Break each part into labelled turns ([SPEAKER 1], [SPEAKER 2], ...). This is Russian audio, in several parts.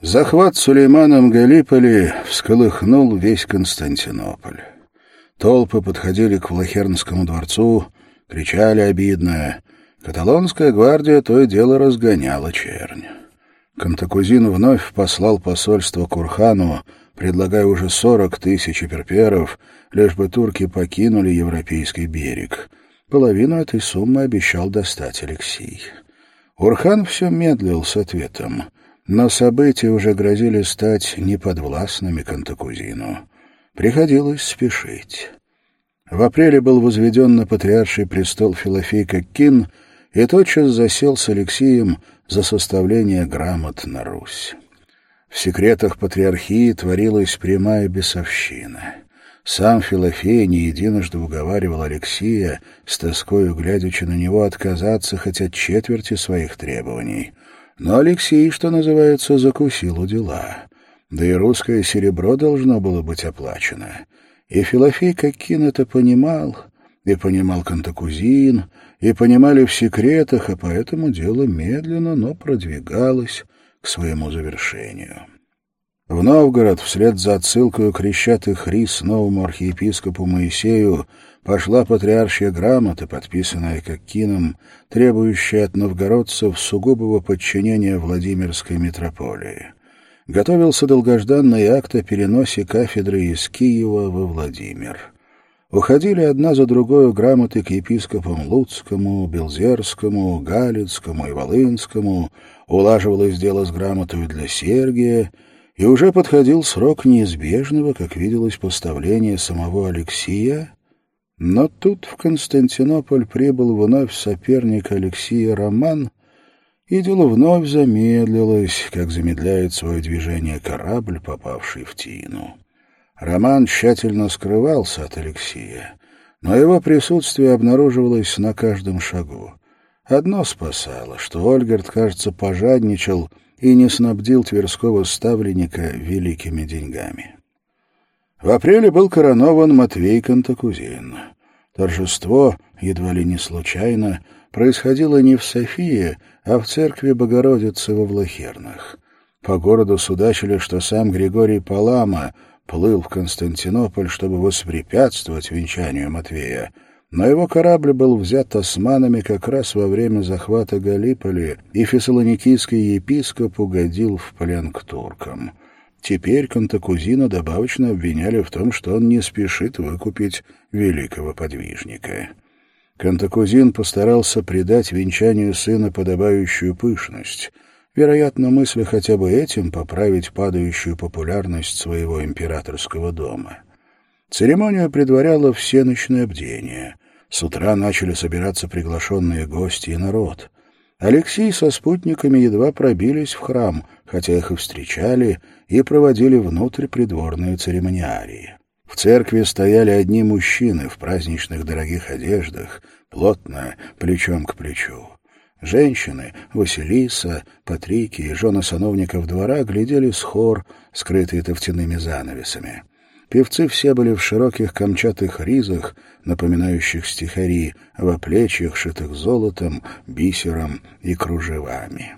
[SPEAKER 1] Захват Сулейманом Галиполи всколыхнул весь Константинополь. Толпы подходили к Влахернскому дворцу, кричали обидно. Каталонская гвардия то и дело разгоняла чернь. Кантакузин вновь послал посольство Курхану, предлагая уже сорок тысяч перперов, лишь бы турки покинули европейский берег. Половину этой суммы обещал достать Алексей. Урхан все медлил с ответом, но события уже грозили стать неподвластными Кантакузину. Приходилось спешить. В апреле был возведен на патриарший престол Филофей Коккин и тотчас засел с Алексеем за составление грамот на Русь. В секретах патриархии творилась прямая бесовщина. Сам Филофей не единожды уговаривал Алексея, с тоскою глядячи на него, отказаться хоть от четверти своих требований. Но Алексей, что называется, закусил у дела да и русское серебро должно было быть оплачено. И Филофей Кокин это понимал, и понимал Кантакузин, и понимали в секретах, а поэтому дело медленно, но продвигалось к своему завершению. В Новгород вслед за отсылкой крещатых рис новому архиепископу Моисею пошла патриаршья грамота, подписанная Коккином, требующая от новгородцев сугубого подчинения Владимирской митрополии. Готовился долгожданный акт о переносе кафедры из Киева во Владимир. Уходили одна за другой грамоты к епископам Луцкому, Белзерскому, Галицкому и Волынскому, улаживалось дело с грамотой для Сергия, и уже подходил срок неизбежного, как виделось, поставления самого Алексия, но тут в Константинополь прибыл вновь соперник Алексия Роман, и дело вновь замедлилось, как замедляет свое движение корабль, попавший в тину. Роман тщательно скрывался от Алексея, но его присутствие обнаруживалось на каждом шагу. Одно спасало, что Ольгерт, кажется, пожадничал и не снабдил тверского ставленника великими деньгами. В апреле был коронован Матвей Кантакузин. Торжество, едва ли не случайно, происходило не в Софии, а в церкви Богородицы во Влахернах. По городу судачили, что сам Григорий Палама плыл в Константинополь, чтобы воспрепятствовать венчанию Матвея, но его корабль был взят османами как раз во время захвата Галиполи, и фессалоникийский епископ угодил в плен к туркам. Теперь Кантакузина добавочно обвиняли в том, что он не спешит выкупить великого подвижника. Кантакузин постарался придать венчанию сына подобающую пышность, вероятно, мысля хотя бы этим поправить падающую популярность своего императорского дома. Церемонию предваряло всеночное бдение. С утра начали собираться приглашенные гости и народ. Алексей со спутниками едва пробились в храм, хотя их и встречали, и проводили внутрь придворные церемониарии. В церкви стояли одни мужчины в праздничных дорогих одеждах, плотно, плечом к плечу. Женщины, Василиса, Патрики и жены сановников двора глядели с хор, скрытые тофтяными занавесами. Певцы все были в широких камчатых ризах, напоминающих стихари, в оплечьях, шитых золотом, бисером и кружевами.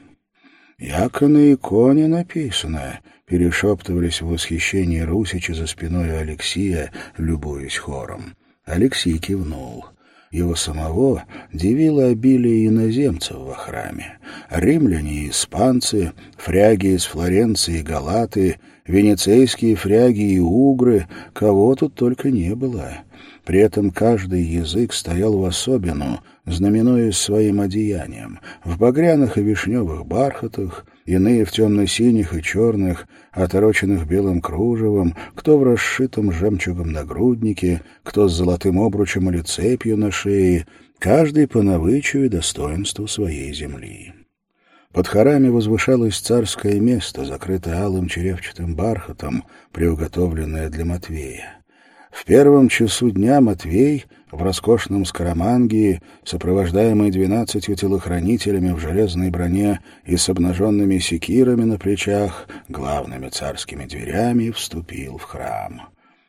[SPEAKER 1] «Яко на иконе написано», — перешептывались в восхищении русичи за спиной Алексия, любуясь хором. Алексей кивнул. Его самого дивило обилие иноземцев во храме. Римляне и испанцы, фряги из Флоренции и Галаты, венецейские фряги и угры, кого тут только не было. При этом каждый язык стоял в особенную, знаменуясь своим одеянием, в багряных и вишневых бархатах, иные в темно-синих и черных, отороченных белым кружевом, кто в расшитом жемчугом нагруднике, кто с золотым обручем или цепью на шее, каждый по навычию и достоинству своей земли. Под хорами возвышалось царское место, закрытое алым черевчатым бархатом, приуготовленное для Матвея. В первом часу дня Матвей в роскошном скоромангии, сопровождаемый двенадцатью телохранителями в железной броне и с обнаженными секирами на плечах, главными царскими дверями, вступил в храм.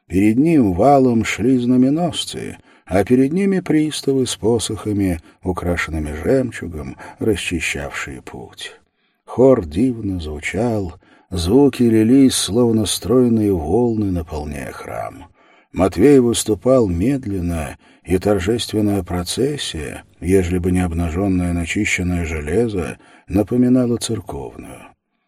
[SPEAKER 1] Перед ним валом шли знаменосцы, а перед ними приставы с посохами, украшенными жемчугом, расчищавшие путь. Хор дивно звучал, звуки лились, словно стройные волны, наполняя храм. Матвей выступал медленно, и торжественная процессия, ежели бы не обнаженное начищенное железо, напоминала церковную.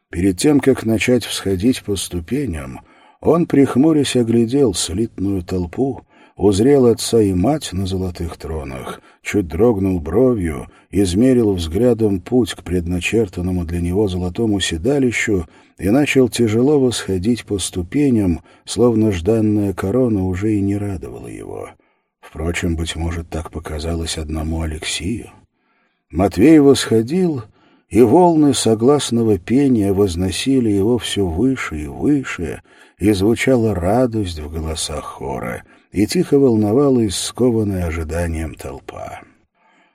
[SPEAKER 1] Перед тем, как начать всходить по ступеням, он, прихмурясь, оглядел слитную толпу, узрел отца и мать на золотых тронах, чуть дрогнул бровью, измерил взглядом путь к предначертанному для него золотому седалищу и начал тяжело восходить по ступеням, словно жданная корона уже и не радовала его. Впрочем, быть может, так показалось одному Алексию. Матвей восходил, и волны согласного пения возносили его все выше и выше, и звучала радость в голосах хора, и тихо волновала искованная ожиданием толпа.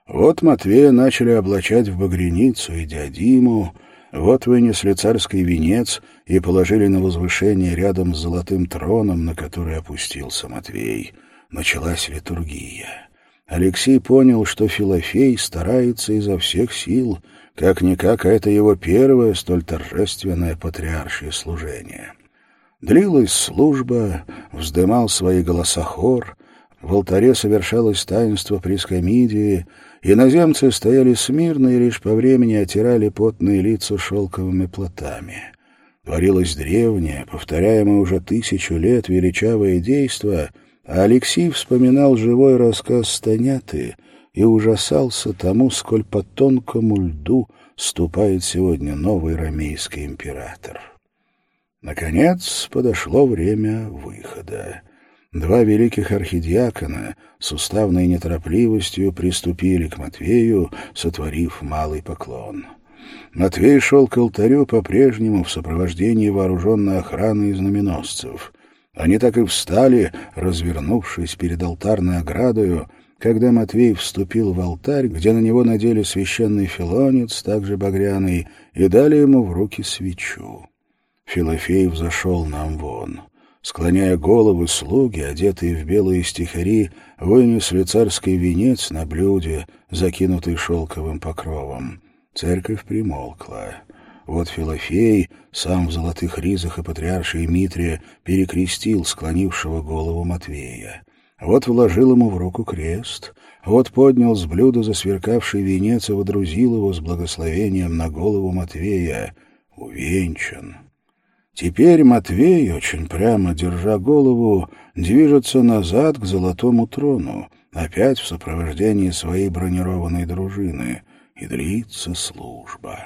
[SPEAKER 1] Вот Матвея начали облачать в багряницу и дядиму, вот вынесли царский венец и положили на возвышение рядом с золотым троном, на который опустился Матвей. Началась литургия. Алексей понял, что Филофей старается изо всех сил, как-никак это его первое столь торжественное патриаршее служение. Длилась служба, вздымал свои голоса хор, в алтаре совершалось таинство прескомидии, иноземцы стояли смирно и лишь по времени отирали потные лица шелковыми платами. Творилось древнее, повторяемое уже тысячу лет величавое действо, а Алексей вспоминал живой рассказ Станяты и ужасался тому, сколь по тонкому льду ступает сегодня новый ромейский император. Наконец подошло время выхода. Два великих архидиакона с уставной неторопливостью приступили к Матвею, сотворив малый поклон. Матвей шел к алтарю по-прежнему в сопровождении вооруженной охраны и знаменосцев. Они так и встали, развернувшись перед алтарной оградою, когда Матвей вступил в алтарь, где на него надели священный филонец, также багряный, и дали ему в руки свечу. Филофей взошел нам вон. Склоняя головы, слуги, одетые в белые стихари, вынесли царский венец на блюде, закинутый шелковым покровом. Церковь примолкла. Вот Филофей, сам в золотых ризах и патриаршей Митрия, перекрестил склонившего голову Матвея. Вот вложил ему в руку крест, вот поднял с блюда засверкавший венец и водрузил его с благословением на голову Матвея. Увенчан. Теперь Матвей, очень прямо держа голову, движется назад к золотому трону, опять в сопровождении своей бронированной дружины, и длится служба.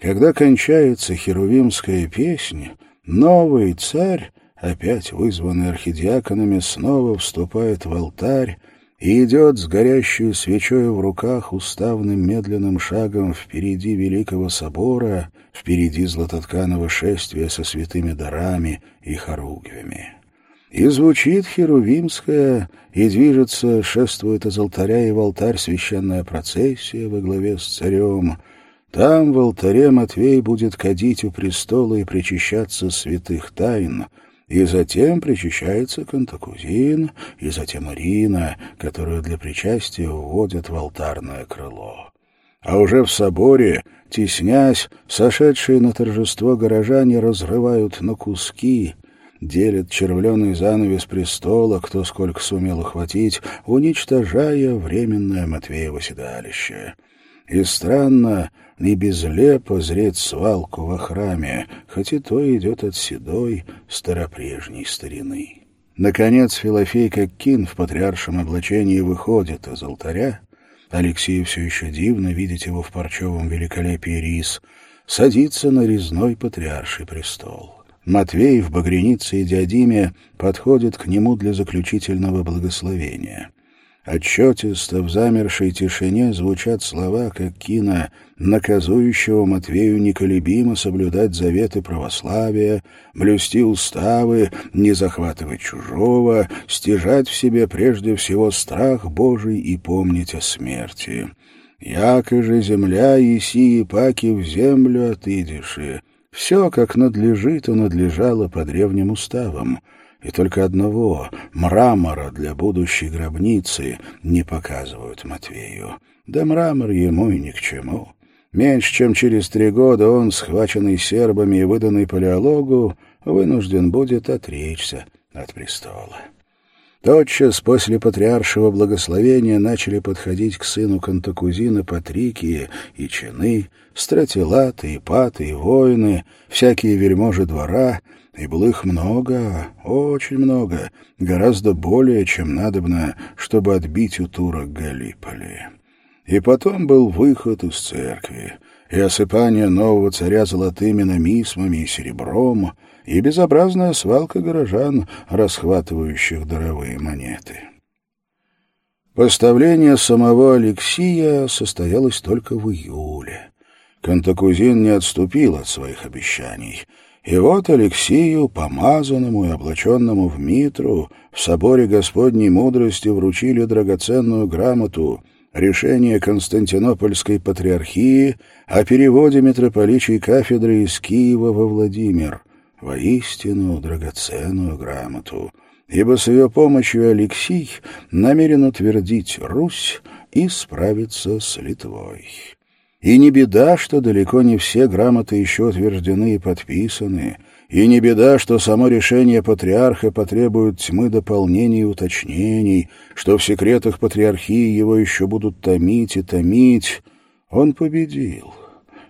[SPEAKER 1] Когда кончается херувимская песня, новый царь, опять вызванный архидиаконами, снова вступает в алтарь и идет с горящей свечой в руках уставным медленным шагом впереди Великого Собора, впереди златотканого шествия со святыми дарами и хоругвями. И звучит херувимская, и движется, шествует из алтаря и в алтарь священная процессия во главе с царем. Там в алтаре Матвей будет кадить у престола и причащаться святых тайн — и затем причащается Кантакузин, и затем Ирина, которую для причастия уводят в алтарное крыло. А уже в соборе, теснясь, сошедшие на торжество горожане разрывают на куски, делят червленый занавес престола, кто сколько сумел ухватить, уничтожая временное Матвеево седалище. И странно, и безлепо зреть свалку во храме, хоть и то идет от седой старопрежней старины. Наконец Филофей, как кин в патриаршем облачении, выходит из алтаря. Алексею все еще дивно видеть его в парчевом великолепии рис. Садится на резной патриарший престол. Матвей в багрянице и диадиме подходит к нему для заключительного благословения. Отчетисто в замершей тишине звучат слова, как кино, наказующего Матвею неколебимо соблюдать заветы православия, блюсти уставы, не захватывать чужого, стяжать в себе прежде всего страх Божий и помнить о смерти. «Яко же земля, еси и паки в землю отыдеши». Все, как надлежит и надлежало по древним уставам — и только одного мрамора для будущей гробницы не показывают Матвею. Да мрамор ему и ни к чему. Меньше чем через три года он, схваченный сербами и выданный палеологу, вынужден будет отречься от престола. Тотчас после патриаршего благословения начали подходить к сыну Кантакузина Патрикии и чины, стратилаты, и паты, и воины, всякие вельможи двора, и было их много, очень много, гораздо более, чем надобно, чтобы отбить у турок Галиполи. И потом был выход из церкви, и осыпание нового царя золотыми намисмами и серебром, и безобразная свалка горожан, расхватывающих даровые монеты. Поставление самого Алексия состоялось только в июле. Кантакузин не отступил от своих обещаний. И вот Алексию, помазанному и облаченному в Митру, в соборе Господней мудрости вручили драгоценную грамоту — решение Константинопольской патриархии о переводе митрополичьей кафедры из Киева во Владимир, воистину драгоценную грамоту, ибо с ее помощью Алексий намерен утвердить Русь и справиться с Литвой. И не беда, что далеко не все грамоты еще утверждены и подписаны, и не беда, что само решение патриарха потребует тьмы дополнений и уточнений, что в секретах патриархии его еще будут томить и томить. Он победил.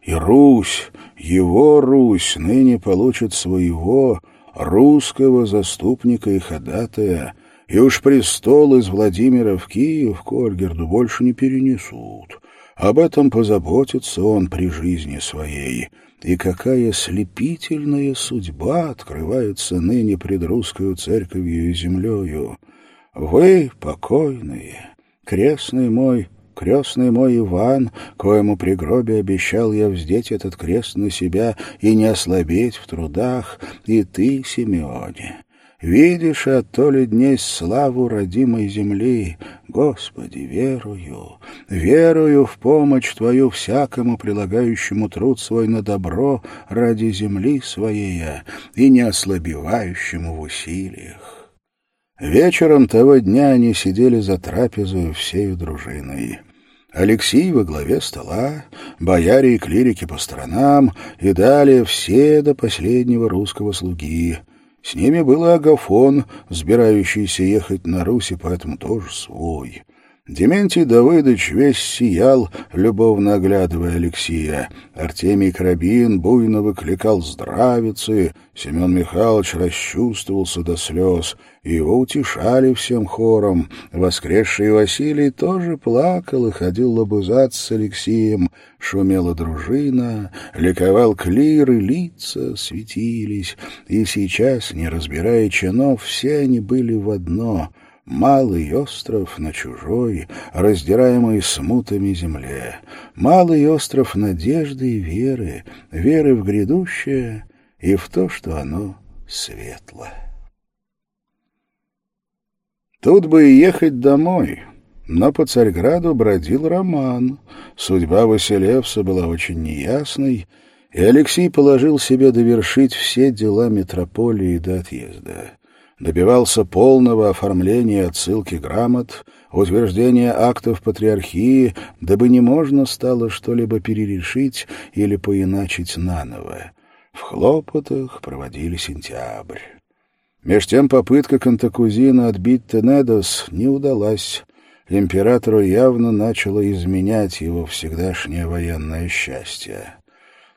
[SPEAKER 1] И Русь, его Русь, ныне получит своего русского заступника и ходатая, и уж престол из Владимира в Киев к больше не перенесут. Об этом позаботится он при жизни своей. И какая слепительная судьба открывается ныне пред русскую церковью и землею. Вы, покойные, крестный мой, крестный мой Иван, коему при гробе обещал я вздеть этот крест на себя и не ослабеть в трудах, и ты, Симеоне, Видишь от то ли дней славу родимой земли. Господи, верую, верую в помощь Твою всякому прилагающему труд свой на добро ради земли своей и не ослабевающему в усилиях. Вечером того дня они сидели за трапезою всею дружиной. Алексей во главе стола, бояре и клирики по сторонам, и далее все до последнего русского слуги — с ними был Агафон, сбирающийся ехать на Русь, и поэтому тоже свой. Дементий Давыдович весь сиял, любовно оглядывая Алексея. Артемий Крабин буйно выкликал здравицы, Семен Михайлович расчувствовался до слез, его утешали всем хором. Воскресший Василий тоже плакал и ходил лобызаться с Алексеем. Шумела дружина, ликовал клир, и лица светились. И сейчас, не разбирая чинов, все они были в одно — Малый остров на чужой, раздираемой смутами земле. Малый остров надежды и веры, веры в грядущее и в то, что оно светло. Тут бы и ехать домой, но по Царьграду бродил роман. Судьба Василевса была очень неясной, и Алексей положил себе довершить все дела метрополии до отъезда добивался полного оформления отсылки грамот, утверждения актов патриархии, дабы не можно стало что-либо перерешить или поиначить наново. В хлопотах проводили сентябрь. Меж тем попытка Кантакузина отбить Тенедос не удалась. Императору явно начало изменять его всегдашнее военное счастье.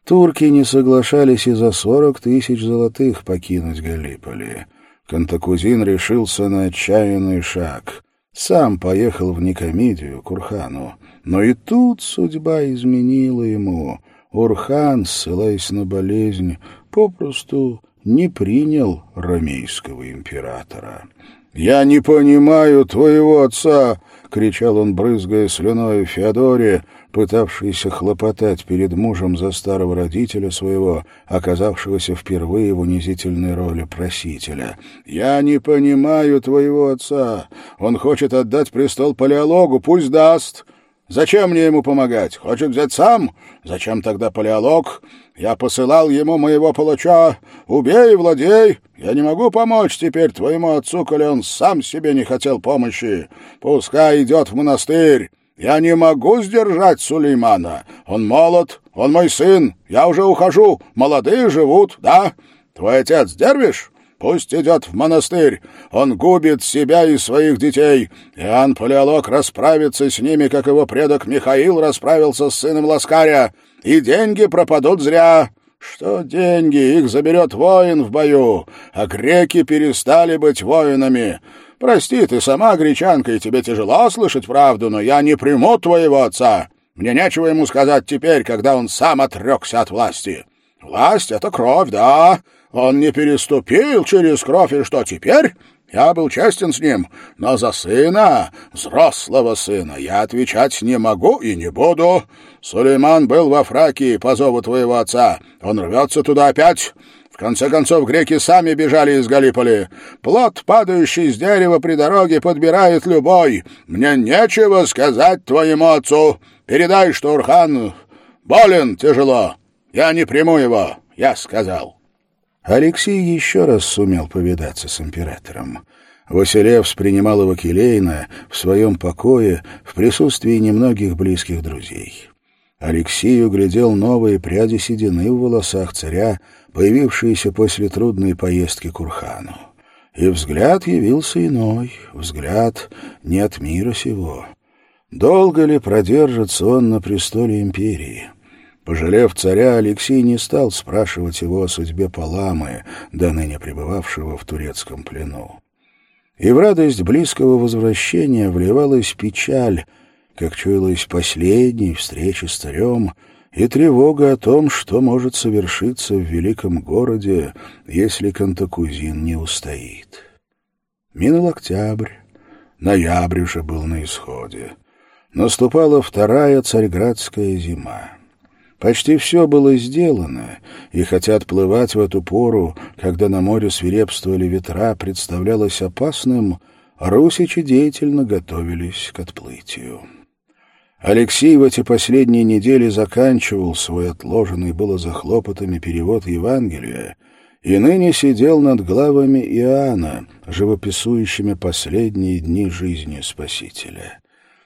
[SPEAKER 1] Турки не соглашались и за сорок тысяч золотых покинуть Галиполи. Кантакузин решился на отчаянный шаг. Сам поехал в Никомидию, к Урхану. Но и тут судьба изменила ему. Урхан, ссылаясь на болезнь, попросту не принял ромейского императора. «Я не понимаю твоего отца!» — кричал он, брызгая слюной Феодоре, пытавшийся хлопотать перед мужем за старого родителя своего, оказавшегося впервые в унизительной роли просителя. «Я не понимаю твоего отца. Он хочет отдать престол палеологу, пусть даст. Зачем мне ему помогать? Хочет взять сам? Зачем тогда палеолог? Я посылал ему моего палача. Убей владей. Я не могу помочь теперь твоему отцу, коли он сам себе не хотел помощи. Пускай идет в монастырь. Я не могу сдержать Сулеймана. Он молод, он мой сын. Я уже ухожу. Молодые живут, да? Твой отец дервиш? Пусть идет в монастырь. Он губит себя и своих детей. Иоанн Палеолог расправится с ними, как его предок Михаил расправился с сыном Ласкаря. И деньги пропадут зря. Что деньги? Их заберет воин в бою. А греки перестали быть воинами. Прости, ты сама гречанка, и тебе тяжело слышать правду, но я не приму твоего отца. Мне нечего ему сказать теперь, когда он сам отрекся от власти. Власть — это кровь, да. Он не переступил через кровь, и что теперь? Я был честен с ним, но за сына, взрослого сына, я отвечать не могу и не буду. Сулейман был во Фракии по зову твоего отца. Он рвется туда опять. Конце концов, греки сами бежали из Галиполи. Плод, падающий с дерева при дороге, подбирает любой. Мне нечего сказать твоему отцу. Передай, что Урхан болен тяжело. Я не приму его, я сказал».
[SPEAKER 2] Алексей еще раз сумел повидаться с императором. Василевс принимал его келейно, в своем покое, в присутствии немногих близких друзей. Алексей углядел новые пряди седины в волосах царя, появившиеся после трудной поездки к Урхану. И взгляд явился иной, взгляд не от мира сего. Долго ли продержится он на престоле империи? Пожалев царя, Алексей не стал спрашивать его о судьбе Паламы, до ныне пребывавшего в турецком плену. И в радость близкого возвращения вливалась печаль, как чуялась последней встречи с царем, и тревога о том, что может совершиться в великом городе, если Кантакузин не устоит. Минул октябрь, ноябрь уже был на исходе. Наступала вторая царьградская зима. Почти все было сделано, и хотя отплывать в эту пору, когда на море свирепствовали ветра, представлялось опасным, русичи деятельно готовились к отплытию. Алексей в эти последние недели заканчивал свой отложенный было за хлопотами перевод Евангелия и ныне сидел над главами Иоанна, живописующими последние дни жизни Спасителя.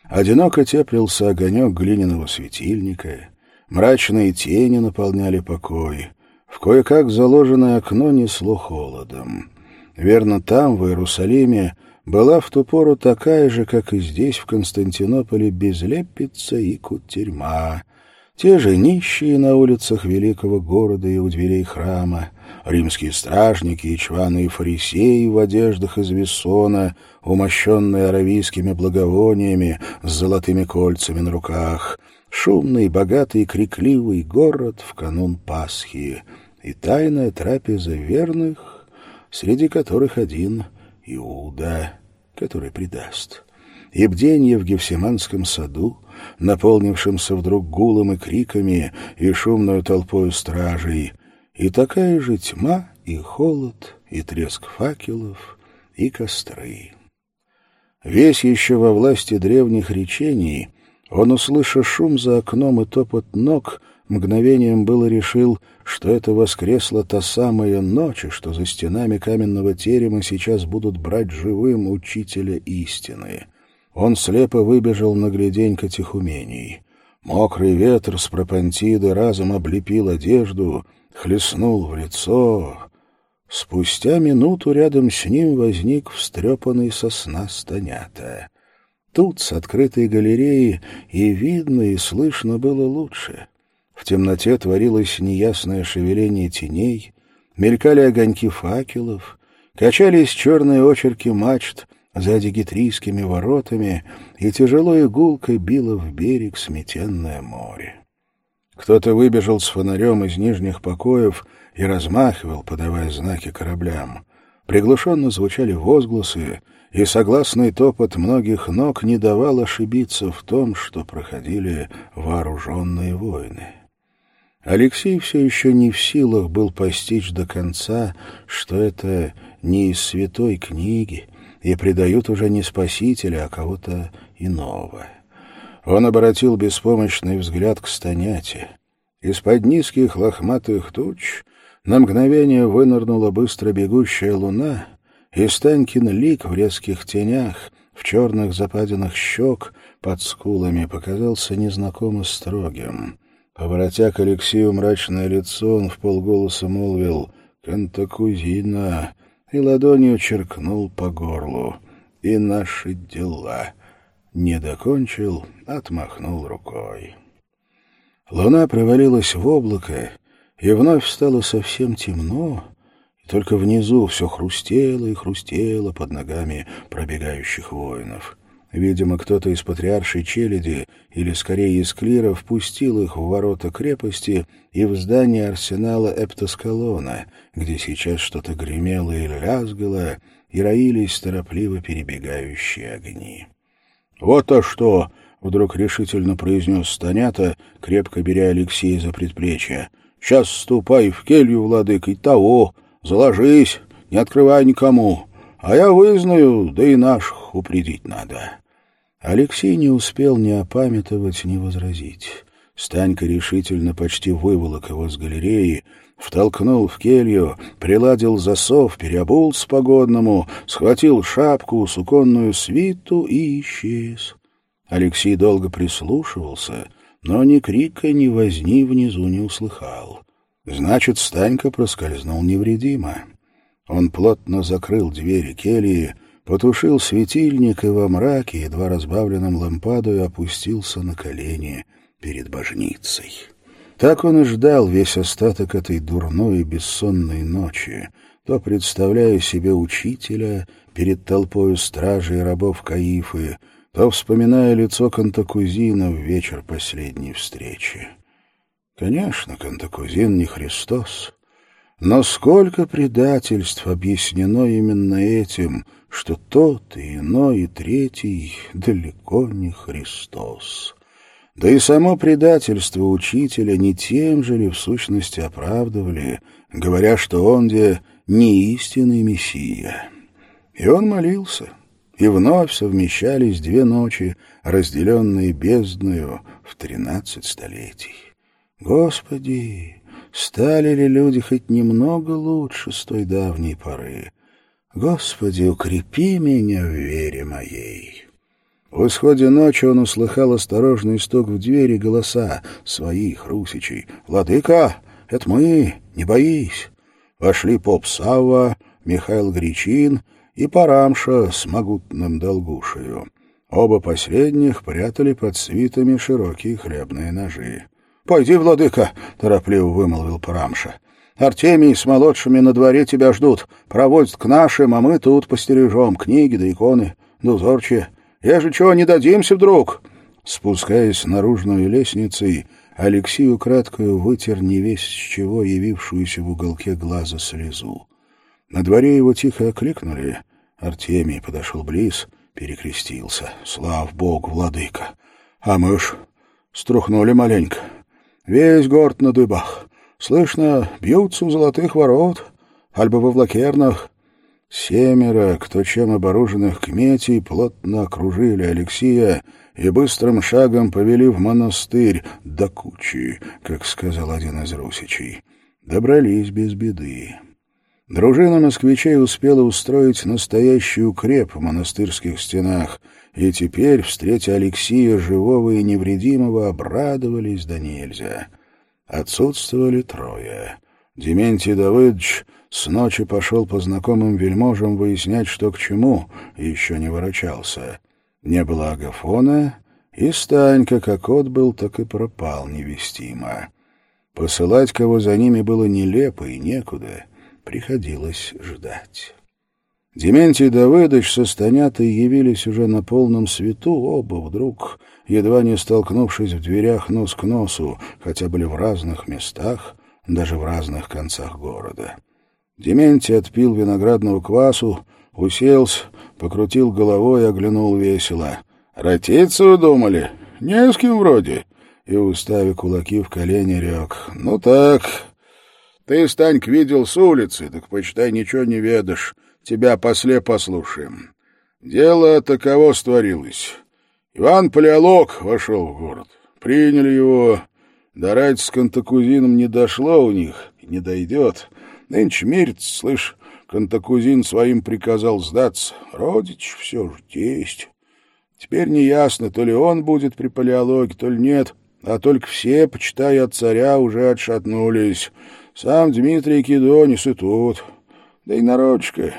[SPEAKER 2] Одиноко теплился огонек глиняного светильника, мрачные тени наполняли покой, в кое-как заложенное окно несло холодом. Верно, там, в Иерусалиме, была в ту пору такая же, как и здесь, в Константинополе, безлепица и кутерьма. Те же нищие на улицах великого города и у дверей храма, римские стражники и чваны и фарисеи в одеждах из весона, умощенные аравийскими благовониями с золотыми кольцами на руках, шумный, богатый, крикливый город в канун Пасхи и тайная трапеза верных, среди которых один — Иуда, который предаст. И бденье в Гефсиманском саду, наполнившемся вдруг гулом и криками и шумную толпою стражей, и такая же тьма и холод, и треск факелов, и костры. Весь еще во власти древних речений, он, услыша шум за окном и топот ног, мгновением было решил, что это воскресла та самая ночь, что за стенами каменного терема сейчас будут брать живым учителя истины. Он слепо выбежал на гляденько тихумений. Мокрый ветер с пропантиды разом облепил одежду, хлестнул в лицо. Спустя минуту рядом с ним возник встрепанный сосна станята. Тут, с открытой галереи, и видно, и слышно было лучше. В темноте творилось неясное шевеление теней, мелькали огоньки факелов, качались черные очерки мачт за дигитрийскими воротами, и тяжело и гулко било в берег сметенное море. Кто-то выбежал с фонарем из нижних покоев и размахивал, подавая знаки кораблям. Приглушенно звучали возгласы, и согласный топот многих ног не давал ошибиться в том, что проходили вооруженные воины. Алексей все еще не в силах был постичь до конца, что это не из святой книги, и предают уже не спасителя, а кого-то иного. Он обратил беспомощный взгляд к Станяте. Из-под низких лохматых туч на мгновение вынырнула быстро бегущая луна, и Станькин лик в резких тенях, в черных западинах щек под скулами показался незнакомо строгим. Поворотя к Алексею мрачное лицо, он в полголоса молвил «Кантакузина» и ладонью черкнул по горлу. «И наши дела». Не докончил, отмахнул рукой. Луна провалилась в облако, и вновь стало совсем темно, и только внизу все хрустело и хрустело под ногами пробегающих воинов. Видимо, кто-то из патриаршей челяди, или скорее из клиров, пустил их в ворота крепости и в здание арсенала Эптоскалона, где сейчас что-то гремело и лязгало, и роились торопливо перебегающие огни. «Вот а что!» — вдруг решительно произнес Станята, крепко беря Алексея за предплечье. «Сейчас ступай в келью, владык, и того, заложись, не открывай никому, а я вызнаю, да и наших упредить надо». Алексей не успел ни опамятовать, ни возразить. Станька решительно почти выволок его с галереи, втолкнул в келью, приладил засов, переобулся по-годному, схватил шапку, суконную свиту и исчез. Алексей долго прислушивался, но ни крика, ни возни внизу не услыхал. Значит, Станька проскользнул невредимо. Он плотно закрыл двери кельи, потушил светильник и во мраке, едва разбавленном лампадой, опустился на колени перед божницей. Так он и ждал весь остаток этой дурной и бессонной ночи, то представляя себе учителя перед толпою стражей и рабов Каифы, то вспоминая лицо Кантакузина в вечер последней встречи. Конечно, Кантакузин не Христос, но сколько предательств объяснено именно этим, что тот и иной и третий далеко не Христос. Да и само предательство учителя не тем же ли в сущности оправдывали, говоря, что он где не истинный мессия. И он молился, и вновь совмещались две ночи, разделенные бездною в тринадцать столетий. Господи, стали ли люди хоть немного лучше с той давней поры? Господи, укрепи меня в вере моей». В исходе ночи он услыхал осторожный стук в двери голоса своих, русичей. «Владыка, это мы, не боись!» Вошли поп Савва, Михаил Гречин и Парамша с могутным долгушею. Оба последних прятали под свитами широкие хлебные ножи. «Пойди, владыка!» — торопливо вымолвил Парамша. «Артемий с молодшими на дворе тебя ждут. Проводят к нашим, а мы тут постережем книги да иконы, да узорчие». Я же чего, не дадимся вдруг?» Спускаясь наружной лестницей, Алексей украдкою вытер невесть с чего явившуюся в уголке глаза слезу. На дворе его тихо окликнули. Артемий подошел близ, перекрестился. «Слав Богу, владыка!» А мы ж струхнули маленько. Весь город на дыбах. Слышно, бьются у золотых ворот, альбо во влакернах. Семеро, кто чем оборуженных кметей, плотно окружили Алексея и быстрым шагом повели в монастырь до кучи, как сказал один из русичей. Добрались без беды. Дружина москвичей успела устроить настоящий укреп в монастырских стенах, и теперь, встретя Алексея живого и невредимого, обрадовались да нельзя. Отсутствовали трое. Дементий Давыдович с ночи пошел по знакомым вельможам выяснять, что к чему, и еще не ворочался. Не было агафона, и Станька, как кот был, так и пропал невестимо. Посылать кого за ними было нелепо и некуда, приходилось ждать. Дементий Давыдович со Станятой явились уже на полном свету, оба вдруг, едва не столкнувшись в дверях нос к носу, хотя были в разных местах, даже в разных концах города. Дементий отпил виноградного квасу, уселся, покрутил головой и оглянул весело. «Ротиться удумали? Не с кем вроде». И, уставив кулаки в колени, рек. «Ну так, ты, Станьк, видел с улицы, так почитай, ничего не ведаешь. Тебя после послушаем. Дело таково створилось. Иван Палеолог вошел в город. Приняли его. До с Кантакузином не дошло у них, не дойдет. Нынче мирится, слышь, Кантакузин своим приказал сдаться. Родич все же есть. Теперь неясно, то ли он будет при палеологе, то ли нет, а только все, почитая от царя, уже отшатнулись. Сам Дмитрий Кедонис и тут. Да и народчика.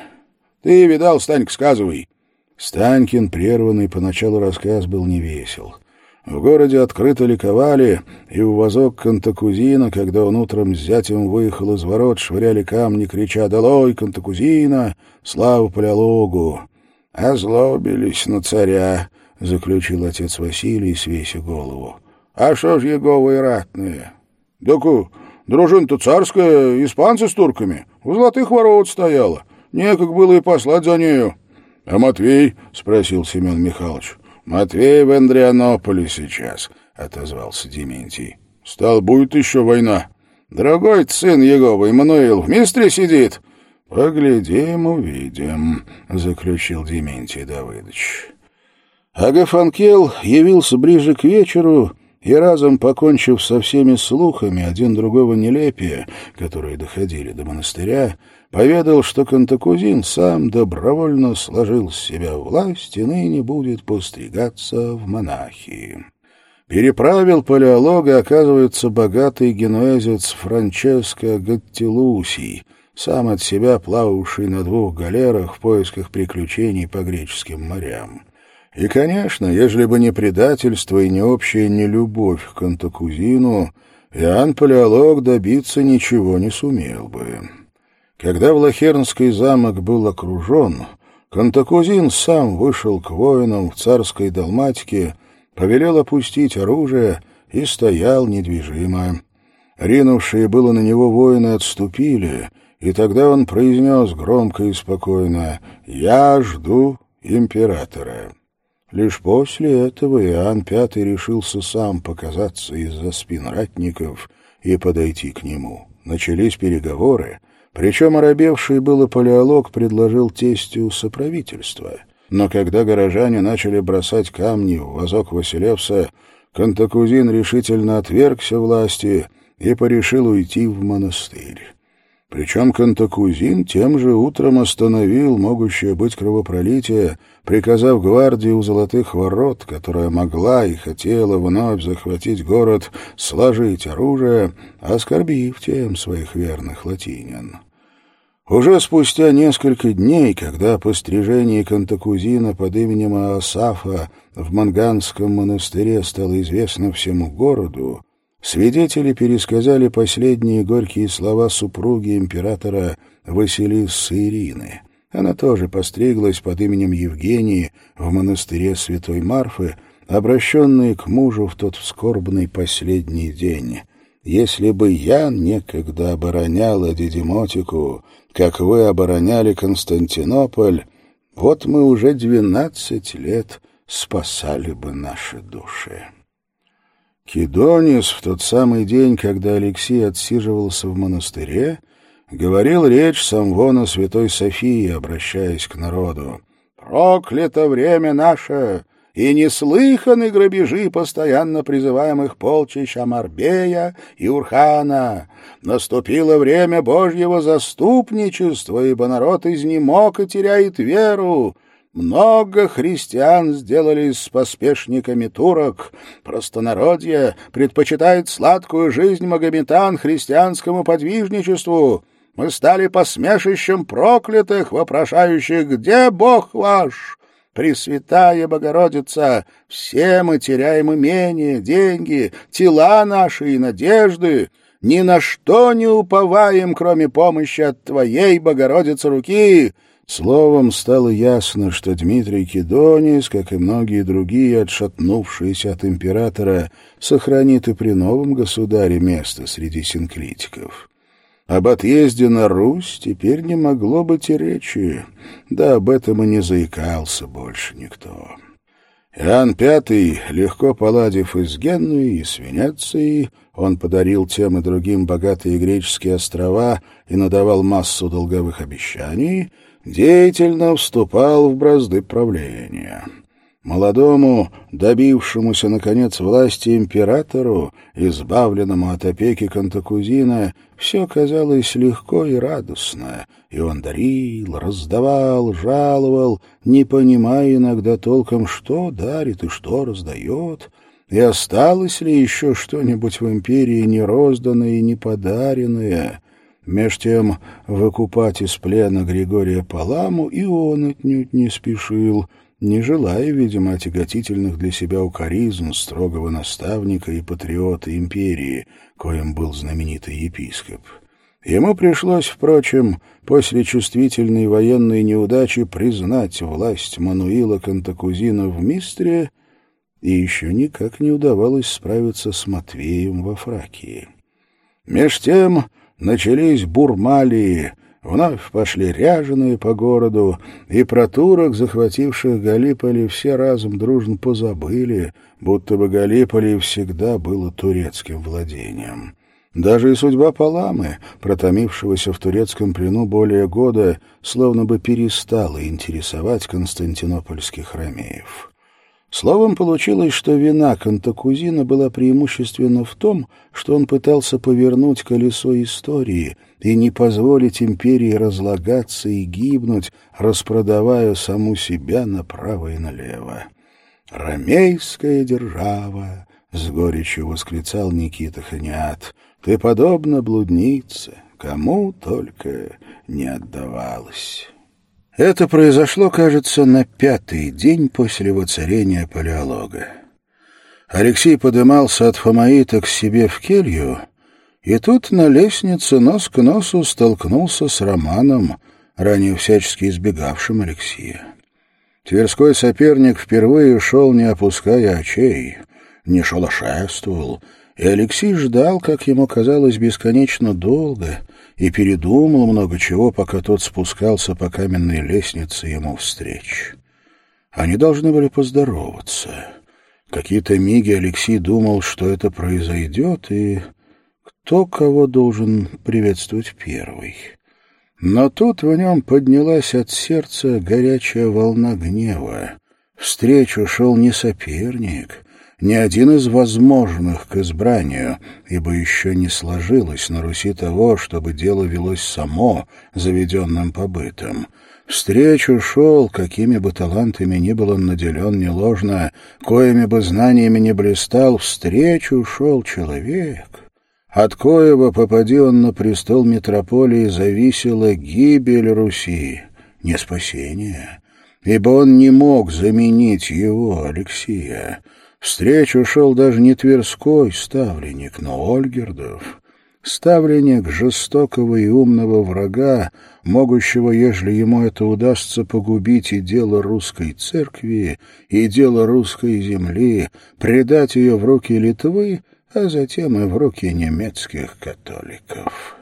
[SPEAKER 2] Ты видал, Станька, сказывай. Станькин, прерванный поначалу рассказ, был невесел. В городе открыто ликовали, и у возок Кантакузина, когда он утром с зятем выехал из ворот, швыряли камни, крича «Долой, Кантакузина! Слава Палеологу!» «Озлобились на царя», — заключил отец Василий, свеся голову. «А что ж Еговы ратные?» «Так дружина-то царская, испанцы с турками, у золотых ворот стояла. Некак было и послать за нею». «А Матвей?» — спросил Семен Михайлович. Матвей в Андрианополе сейчас, — отозвался Дементий. — Стал, будет еще война. Другой сын Егова, Иммануил, в мистре сидит. — Поглядим, увидим, — заключил Дементий Давыдович. Агафанкел явился ближе к вечеру и, разом покончив со всеми слухами, один другого нелепия, которые доходили до монастыря, поведал, что Кантакузин сам добровольно сложил с себя власть и ныне будет постригаться в монахи. Переправил палеолога, оказывается, богатый генуэзец Франческо Гаттилусий, сам от себя плававший на двух галерах в поисках приключений по греческим морям. И, конечно, ежели бы не предательство и не общая нелюбовь к Кантакузину, Иоанн Палеолог добиться ничего не сумел бы. Когда Влахернский замок был окружен, Кантакузин сам вышел к воинам в царской Далматике, повелел опустить оружие и стоял недвижимо. Ринувшие было на него воины отступили, и тогда он произнес громко и спокойно «Я жду императора». Лишь после этого Иоанн Пятый решился сам показаться из-за спин ратников и подойти к нему. Начались переговоры, причем оробевший было палеолог предложил тестю соправительство. Но когда горожане начали бросать камни в вазок Василевса, Кантакузин решительно отвергся власти и порешил уйти в монастырь. Причем Кантакузин тем же утром остановил могущее быть кровопролитие, приказав гвардии у Золотых Ворот, которая могла и хотела вновь захватить город, сложить оружие, оскорбив тем своих верных латинян. Уже спустя несколько дней, когда по стрижении Кантакузина под именем Аасафа в Манганском монастыре стало известно всему городу, Свидетели пересказали последние горькие слова супруги императора Василисы Ирины. Она тоже постриглась под именем Евгении в монастыре Святой Марфы, обращенные к мужу в тот скорбный последний день. «Если бы я некогда обороняла Дидимотику, как вы обороняли Константинополь, вот мы уже двенадцать лет спасали бы наши души». Кедонис в тот самый день, когда Алексей отсиживался в монастыре, говорил речь Самвона Святой Софии, обращаясь к народу. «Проклято время наше, и неслыханы грабежи постоянно призываемых полчищ Амарбея и Урхана. Наступило время Божьего заступничества, ибо народ изнемог и теряет веру, много христиан сделались поспешниками турок. Простонародье предпочитает сладкую жизнь магометан христианскому подвижничеству. Мы стали посмешищем проклятых, вопрошающих «Где Бог ваш?» Пресвятая Богородица, все мы теряем имение, деньги, тела наши и надежды. Ни на что не уповаем, кроме помощи от Твоей, Богородицы, руки. Словом, стало ясно, что Дмитрий Кедонис, как и многие другие, отшатнувшиеся от императора, сохранит и при новом государе место среди синклитиков. Об отъезде на Русь теперь не могло быть и речи, да об этом и не заикался больше никто. Иоанн V, легко поладив и с Генной, и с Венецией, он подарил тем и другим богатые греческие острова и надавал массу долговых обещаний — деятельно вступал в бразды правления. Молодому, добившемуся, наконец, власти императору, избавленному от опеки Кантакузина, все казалось легко и радостно, и он дарил, раздавал, жаловал, не понимая иногда толком, что дарит и что раздает, и осталось ли еще что-нибудь в империи не розданное и не подаренное. Меж тем выкупать из плена Григория Паламу и он отнюдь не спешил — не желая, видимо, отяготительных для себя укоризн строгого наставника и патриота империи, коим был знаменитый епископ. Ему пришлось, впрочем, после чувствительной военной неудачи признать власть Мануила Кантакузина в Мистре, и еще никак не удавалось справиться с Матвеем во Фракии. Меж тем начались бурмалии, Вновь пошли ряженые по городу, и про турок, захвативших Галиполи, все разом дружно позабыли, будто бы Галиполи всегда было турецким владением. Даже и судьба Паламы, протомившегося в турецком плену более года, словно бы перестала интересовать константинопольских ромеев. Словом, получилось, что вина Кантакузина была преимущественно в том, что он пытался повернуть колесо истории и не позволить империи разлагаться и гибнуть, распродавая саму себя направо и налево. «Ромейская держава!» — с горечью восклицал Никита Ханиат. «Ты подобно блуднице, кому только не отдавалась». Это произошло, кажется, на пятый день после воцарения палеолога. Алексей подымался от Фомаита к себе в келью, и тут на лестнице нос к носу столкнулся с Романом, ранее всячески избегавшим Алексея. Тверской соперник впервые шел, не опуская очей, не шелошествовал, и Алексей ждал, как ему казалось, бесконечно долго — и передумал много чего, пока тот спускался по каменной лестнице ему встреч. Они должны были поздороваться. Какие-то миги Алексей думал, что это произойдет, и кто кого должен приветствовать первый. Но тут в нем поднялась от сердца горячая волна гнева. Встречу шел не соперник, ни один из возможных к избранию, ибо еще не сложилось на Руси того, чтобы дело велось само, заведенным побытом. Встречу шел, какими бы талантами ни был он наделен неложно, коими бы знаниями не блистал, встречу шел человек, от коего, попади он на престол метрополии, зависела гибель Руси, не спасение, ибо он не мог заменить его, Алексея. Встречу шел даже не Тверской ставленник, но Ольгердов. Ставленник жестокого и умного врага, могущего, ежели ему это удастся, погубить и дело русской церкви, и дело русской земли, предать ее в руки Литвы, а затем и в руки немецких католиков.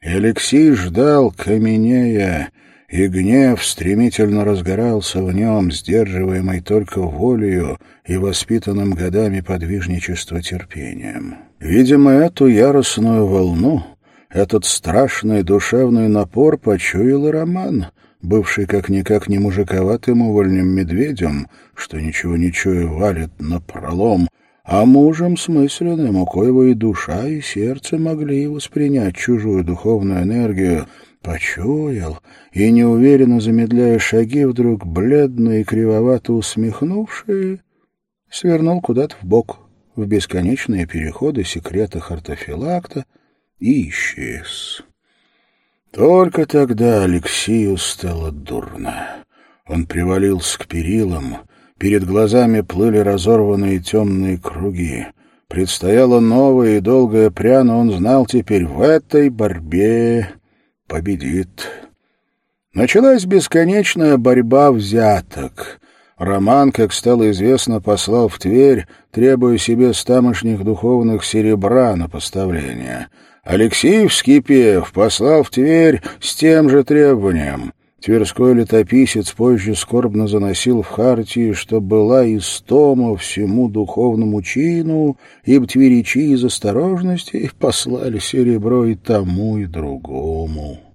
[SPEAKER 2] Алексей ждал, каменея, и гнев стремительно разгорался в нем, сдерживаемый только волею и воспитанным годами подвижничества терпением. Видимо, эту яростную волну, этот страшный душевный напор почуял Роман, бывший как-никак не мужиковатым увольнем медведем, что ничего не чуя валит на пролом, а мужем смысленным, у коего и душа, и сердце могли воспринять чужую духовную энергию — Почуял и, неуверенно замедляя шаги, вдруг бледно и кривовато усмехнувший, свернул куда-то в бок в бесконечные переходы секрета хартофилакта и исчез. Только тогда Алексею стало дурно. Он привалился к перилам, перед глазами плыли разорванные темные круги. Предстояло новое и долгое пряно, он знал теперь в этой борьбе победит. Началась бесконечная борьба взяток. Роман, как стало известно, послал в Тверь, требуя себе стамошних духовных серебра на поставление. Алексей Вскипев послал в Тверь с тем же требованием. Тверской летописец позже скорбно заносил в хартии, что была истома всему духовному чину, ибо тверичи из осторожности послали серебро и тому, и другому.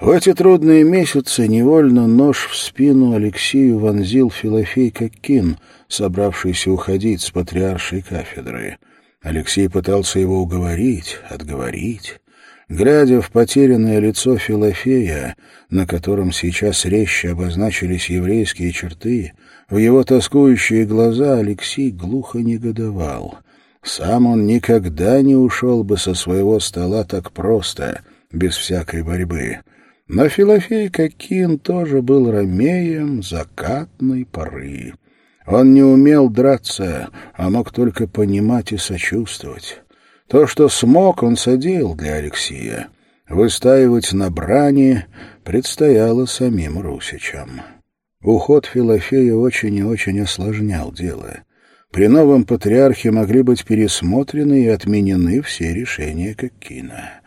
[SPEAKER 2] В эти трудные месяцы невольно нож в спину Алексею вонзил Филофей Коккин, собравшийся уходить с патриаршей кафедры. Алексей пытался его уговорить, отговорить. Глядя в потерянное лицо Филофея, на котором сейчас резче обозначились еврейские черты, в его тоскующие глаза Алексей глухо негодовал. Сам он никогда не ушел бы со своего стола так просто, без всякой борьбы. Но Филофей Кокин тоже был ромеем закатной поры. Он не умел драться, а мог только понимать и сочувствовать. То, что смог, он садил для Алексея. Выстаивать на брани предстояло самим русичам. Уход Филофея очень и очень осложнял дело. При новом патриархе могли быть пересмотрены и отменены все решения Коккина.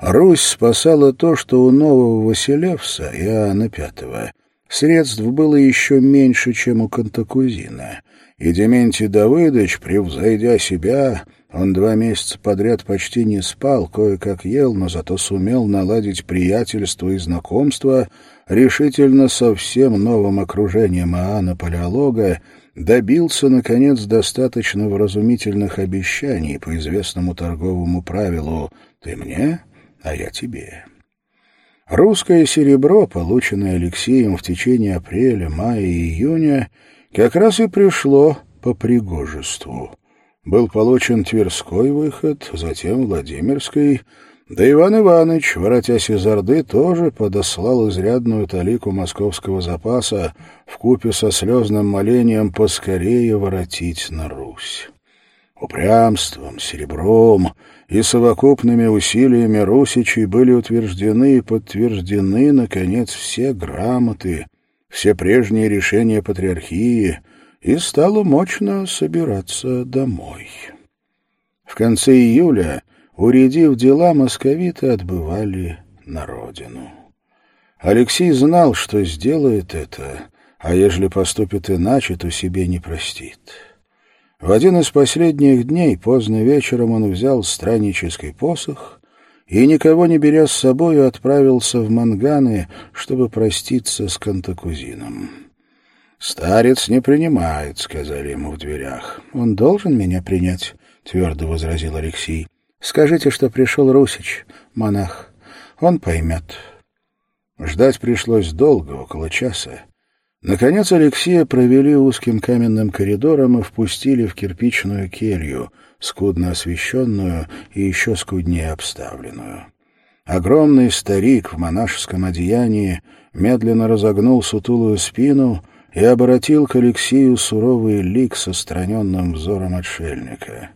[SPEAKER 2] Русь спасала то, что у нового Василевса, Иоанна V, средств было еще меньше, чем у Кантакузина, и Дементий Давыдович, превзойдя себя, он два месяца подряд почти не спал, кое-как ел, но зато сумел наладить приятельство и знакомство решительно со всем новым окружением Аана Палеолога, добился, наконец, достаточно вразумительных обещаний по известному торговому правилу. «ты мне, а я тебе». Русское серебро, полученное Алексеем в течение апреля, мая и июня, как раз и пришло по пригожеству. Был получен Тверской выход, затем Владимирский, да Иван Иванович, воротясь из Орды, тоже подослал изрядную талику московского запаса в купе со слезным молением поскорее воротить на Русь. Упрямством, серебром и совокупными усилиями русичей были утверждены и подтверждены, наконец, все грамоты, все прежние решения патриархии, и стало мощно собираться домой. В конце июля, уредив дела, московиты отбывали на родину. Алексей знал, что сделает это, а ежели поступит иначе, то себе не простит. В один из последних дней, поздно вечером, он взял страннический посох и, никого не беря с собою, отправился в Манганы, чтобы проститься с Кантакузином. «Старец не принимает», — сказали ему в дверях. «Он должен меня принять», — твердо возразил Алексей. «Скажите, что пришел Русич, монах. Он поймет». Ждать пришлось долго, около часа. Наконец Алексея провели узким каменным коридором и впустили в кирпичную келью, скудно освещенную и еще скуднее обставленную. Огромный старик в монашеском одеянии медленно разогнул сутулую спину — и обратил к Алексею суровый лик со страненным взором отшельника.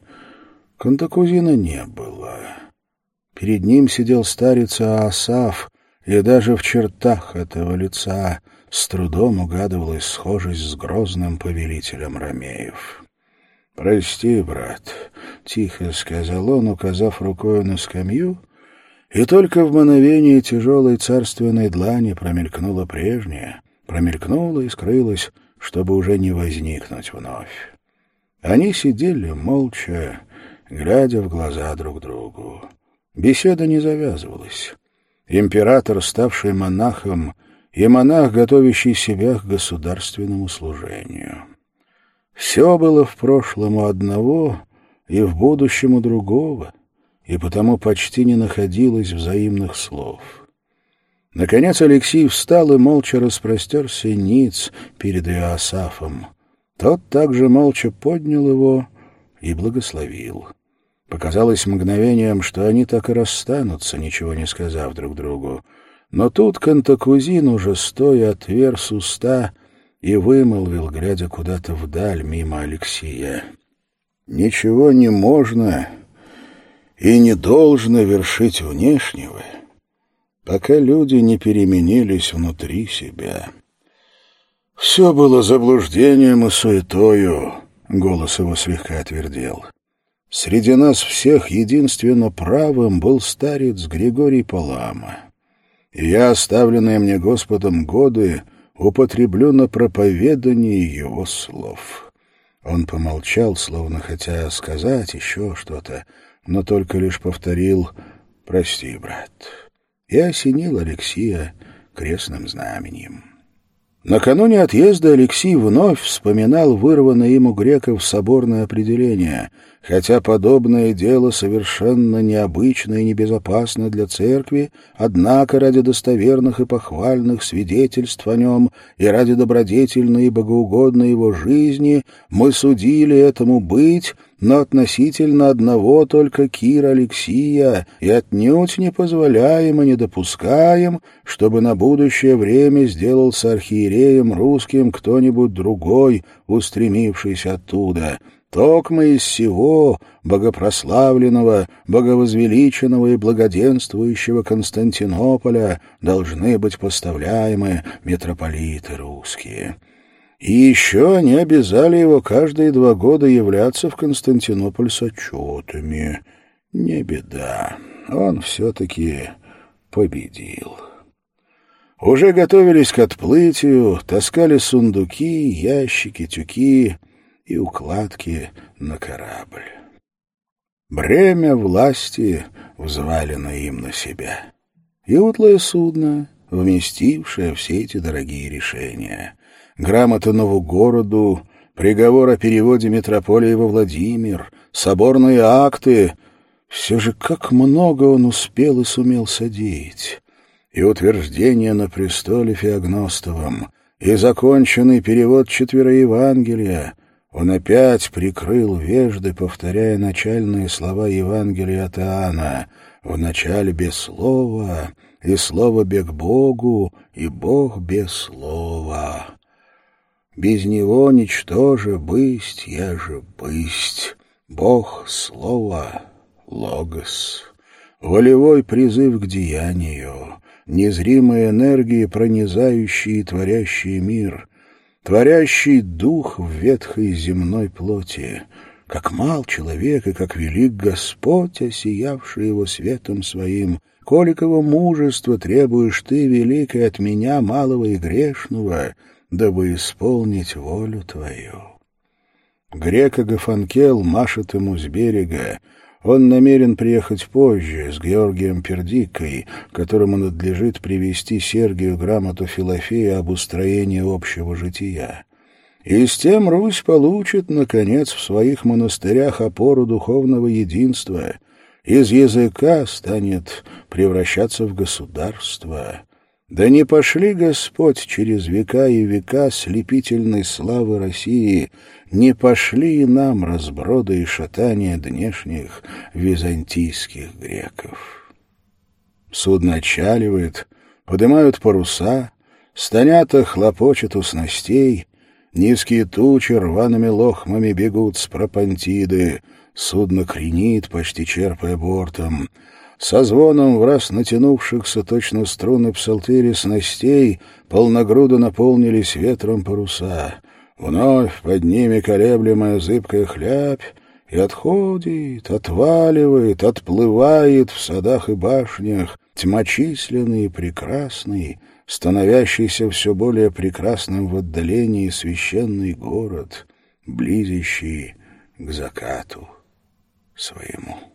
[SPEAKER 2] Кантакузина не было. Перед ним сидел старец Аасаф, и даже в чертах этого лица с трудом угадывалась схожесть с грозным повелителем Ромеев. «Прости, брат», — тихо сказал он, указав рукой на скамью, и только в мановении тяжелой царственной длани промелькнула прежняя, промелькнула и скрылась, чтобы уже не возникнуть вновь. Они сидели молча, глядя в глаза друг другу. Беседа не завязывалась. Император, ставший монахом, и монах, готовящий себя к государственному служению. Все было в прошлом у одного и в будущем у другого, и потому почти не находилось взаимных слов. Наконец Алексей встал и молча распростерся ниц перед Иосафом. Тот также молча поднял его и благословил. Показалось мгновением, что они так и расстанутся, ничего не сказав друг другу. Но тут Кантакузин уже стоя отверз уста и вымолвил, глядя куда-то вдаль мимо Алексея. «Ничего не можно и не должно вершить внешнего» пока люди не переменились внутри себя. «Все было заблуждением и суетою», — голос его слегка отвердел. «Среди нас всех единственно правым был старец Григорий Палама. И я, оставленные мне Господом годы, употреблю на проповедание его слов». Он помолчал, словно хотя сказать еще что-то, но только лишь повторил «Прости, брат» и осенил Алексия крестным знаменем. Накануне отъезда Алексей вновь вспоминал вырванное ему греков соборное определение, хотя подобное дело совершенно необычно и небезопасно для церкви, однако ради достоверных и похвальных свидетельств о нем и ради добродетельной и богоугодной его жизни мы судили этому быть но относительно одного только Кира Алексия и отнюдь не позволяем и не допускаем, чтобы на будущее время сделался архиереем русским кто-нибудь другой, устремившийся оттуда. Токмо из всего богопрославленного, боговозвеличенного и благоденствующего Константинополя должны быть поставляемы митрополиты русские». И еще они обязали его каждые два года являться в Константинополь с отчетами. Не беда, он все-таки победил. Уже готовились к отплытию, таскали сундуки, ящики, тюки и укладки на корабль. Бремя власти взвалено им на себя. И утлое судно, вместившее все эти дорогие решения — грамота Новогороду, приговор о переводе метрополии во Владимир, соборные акты. Все же как много он успел и сумел содеять. И утверждение на престоле Феогностовом, и законченный перевод Евангелия. Он опять прикрыл вежды, повторяя начальные слова Евангелия от Иоанна. «В начале без слова, и слово бег Богу, и Бог без слова». Без него ничтоже бысть, я же бысть. Бог — слово, логос. Волевой призыв к деянию, незримые энергии, пронизающие и творящие мир, творящий дух в ветхой земной плоти, как мал человек и как велик Господь, осиявший его светом своим, коликово мужество требуешь ты, великой от меня, малого и грешного, дабы исполнить волю твою. Грека Гафанкел машет ему с берега. Он намерен приехать позже с Георгием Пердикой, которому надлежит привести Сергию грамоту Филофея об устроении общего жития. И с тем Русь получит, наконец, в своих монастырях опору духовного единства, из языка станет превращаться в государство, да не пошли, Господь, через века и века слепительной славы России, не пошли и нам разброды и шатания днешних византийских греков. Судно отчаливает, поднимают паруса, станята хлопочет у снастей, низкие тучи рваными лохмами бегут с пропантиды, судно кренит, почти черпая бортом — со звоном в раз натянувшихся точно струны псалтыри снастей полногрудо наполнились ветром паруса. Вновь под ними колеблемая зыбкая хлябь и отходит, отваливает, отплывает в садах и башнях тьмочисленный и прекрасный, становящийся все более прекрасным в отдалении священный город, близящий к закату своему.